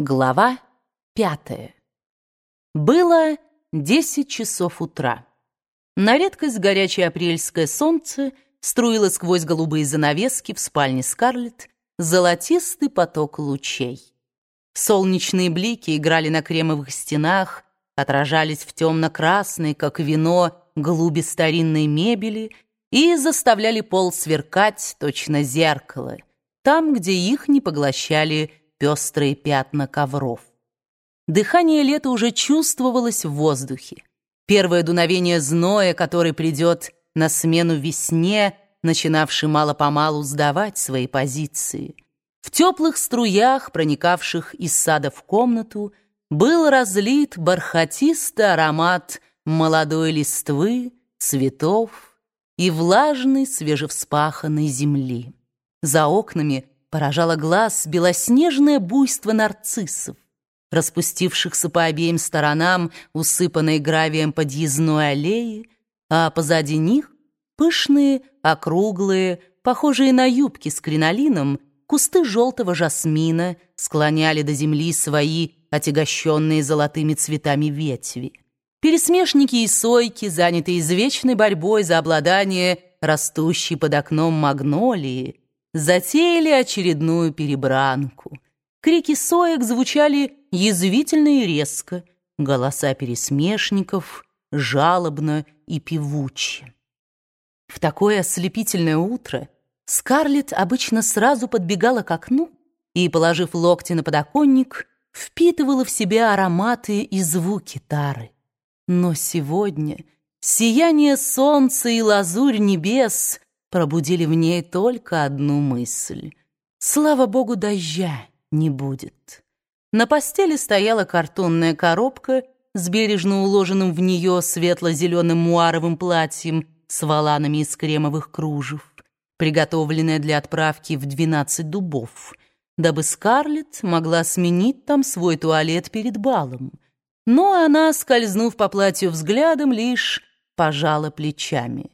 Глава пятая. Было десять часов утра. На редкость горячее апрельское солнце струило сквозь голубые занавески в спальне Скарлетт золотистый поток лучей. Солнечные блики играли на кремовых стенах, отражались в темно-красной, как вино, голуби старинной мебели и заставляли пол сверкать точно зеркало, там, где их не поглощали пестрые пятна ковров. Дыхание лета уже чувствовалось в воздухе. Первое дуновение зноя, который придет на смену весне, начинавший мало-помалу сдавать свои позиции. В теплых струях, проникавших из сада в комнату, был разлит бархатистый аромат молодой листвы, цветов и влажной свежевспаханной земли. За окнами поражало глаз белоснежное буйство нарциссов, распустившихся по обеим сторонам усыпанной гравием подъездной аллеи, а позади них пышные, округлые, похожие на юбки с кринолином, кусты желтого жасмина склоняли до земли свои отягощенные золотыми цветами ветви. Пересмешники и сойки, занятые извечной борьбой за обладание растущей под окном магнолии, затеяли очередную перебранку. Крики соек звучали язвительно и резко, голоса пересмешников жалобно и певуче. В такое ослепительное утро Скарлетт обычно сразу подбегала к окну и, положив локти на подоконник, впитывала в себя ароматы и звуки тары. Но сегодня сияние солнца и лазурь небес пробудили в ней только одну мысль. Слава богу, дождя не будет. На постели стояла картонная коробка с бережно уложенным в нее светло-зеленым муаровым платьем с воланами из кремовых кружев, приготовленная для отправки в двенадцать дубов, дабы Скарлетт могла сменить там свой туалет перед балом. Но она, скользнув по платью взглядом, лишь пожала плечами.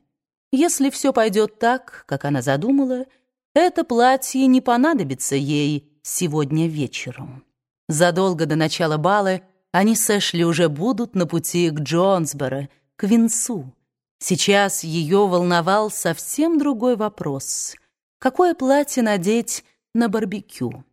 Если все пойдет так, как она задумала, это платье не понадобится ей сегодня вечером. Задолго до начала бала они с Эшли уже будут на пути к Джонсборо, к Винсу. Сейчас ее волновал совсем другой вопрос. Какое платье надеть на барбекю?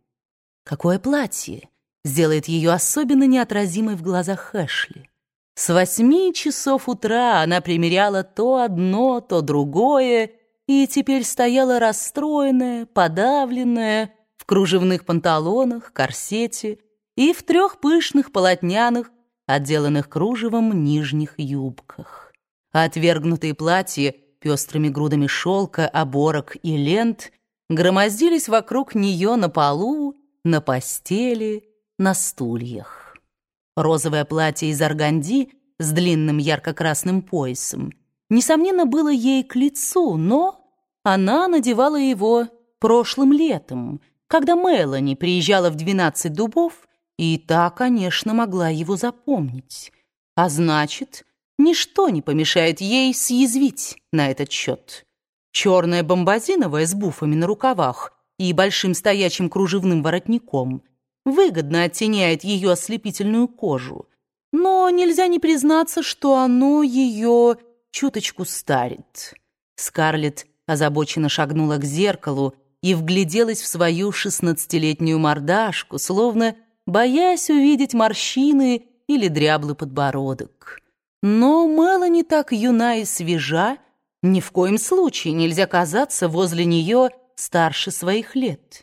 Какое платье сделает ее особенно неотразимой в глазах Эшли? С восьми часов утра она примеряла то одно, то другое, и теперь стояла расстроенная, подавленная, в кружевных панталонах, корсете и в трех пышных полотняных, отделанных кружевом нижних юбках. Отвергнутые платья пестрыми грудами шелка, оборок и лент громоздились вокруг нее на полу, на постели, на стульях. Розовое платье из органди с длинным ярко-красным поясом, несомненно, было ей к лицу, но она надевала его прошлым летом, когда Мелани приезжала в «Двенадцать дубов», и та, конечно, могла его запомнить. А значит, ничто не помешает ей съязвить на этот счет. Черная бомбазиновая с буфами на рукавах и большим стоячим кружевным воротником — выгодно оттеняет ее ослепительную кожу, но нельзя не признаться, что оно ее чуточку старит. Скарлетт озабоченно шагнула к зеркалу и вгляделась в свою шестнадцатилетнюю мордашку, словно боясь увидеть морщины или дряблый подбородок. Но Мелани так юна и свежа, ни в коем случае нельзя казаться возле нее старше своих лет.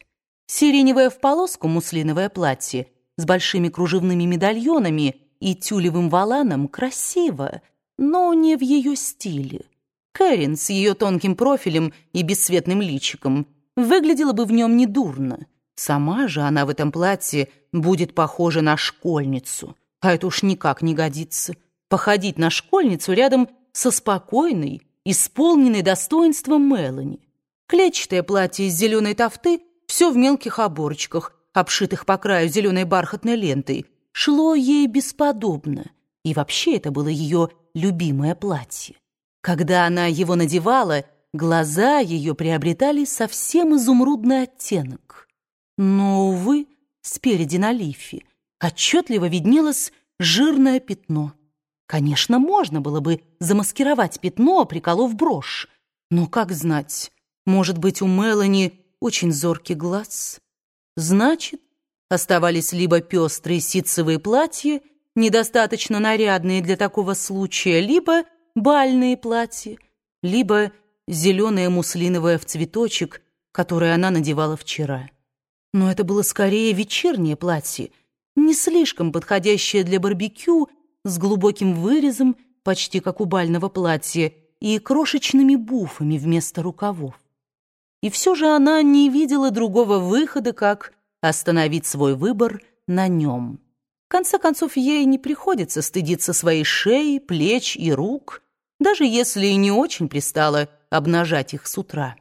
Сиреневое в полоску муслиновое платье с большими кружевными медальонами и тюлевым валаном красиво, но не в ее стиле. Кэрин с ее тонким профилем и бесцветным личиком выглядела бы в нем недурно. Сама же она в этом платье будет похожа на школьницу. А это уж никак не годится. Походить на школьницу рядом со спокойной, исполненной достоинством Мелани. Клетчатое платье из зеленой тофты все в мелких оборочках, обшитых по краю зеленой бархатной лентой, шло ей бесподобно. И вообще это было ее любимое платье. Когда она его надевала, глаза ее приобретали совсем изумрудный оттенок. Но, увы, спереди на лифе, отчетливо виднелось жирное пятно. Конечно, можно было бы замаскировать пятно, приколов брошь. Но как знать, может быть, у Мелани очень зоркий глаз? Значит, оставались либо пестрые ситцевые платья, недостаточно нарядные для такого случая, либо бальные платья, либо зеленое муслиновое в цветочек, которое она надевала вчера. Но это было скорее вечернее платье, не слишком подходящее для барбекю, с глубоким вырезом, почти как у бального платья, и крошечными буфами вместо рукавов. И все же она не видела другого выхода, как остановить свой выбор на нем. В конце концов, ей не приходится стыдиться своей шеи, плеч и рук, даже если и не очень пристало обнажать их с утра.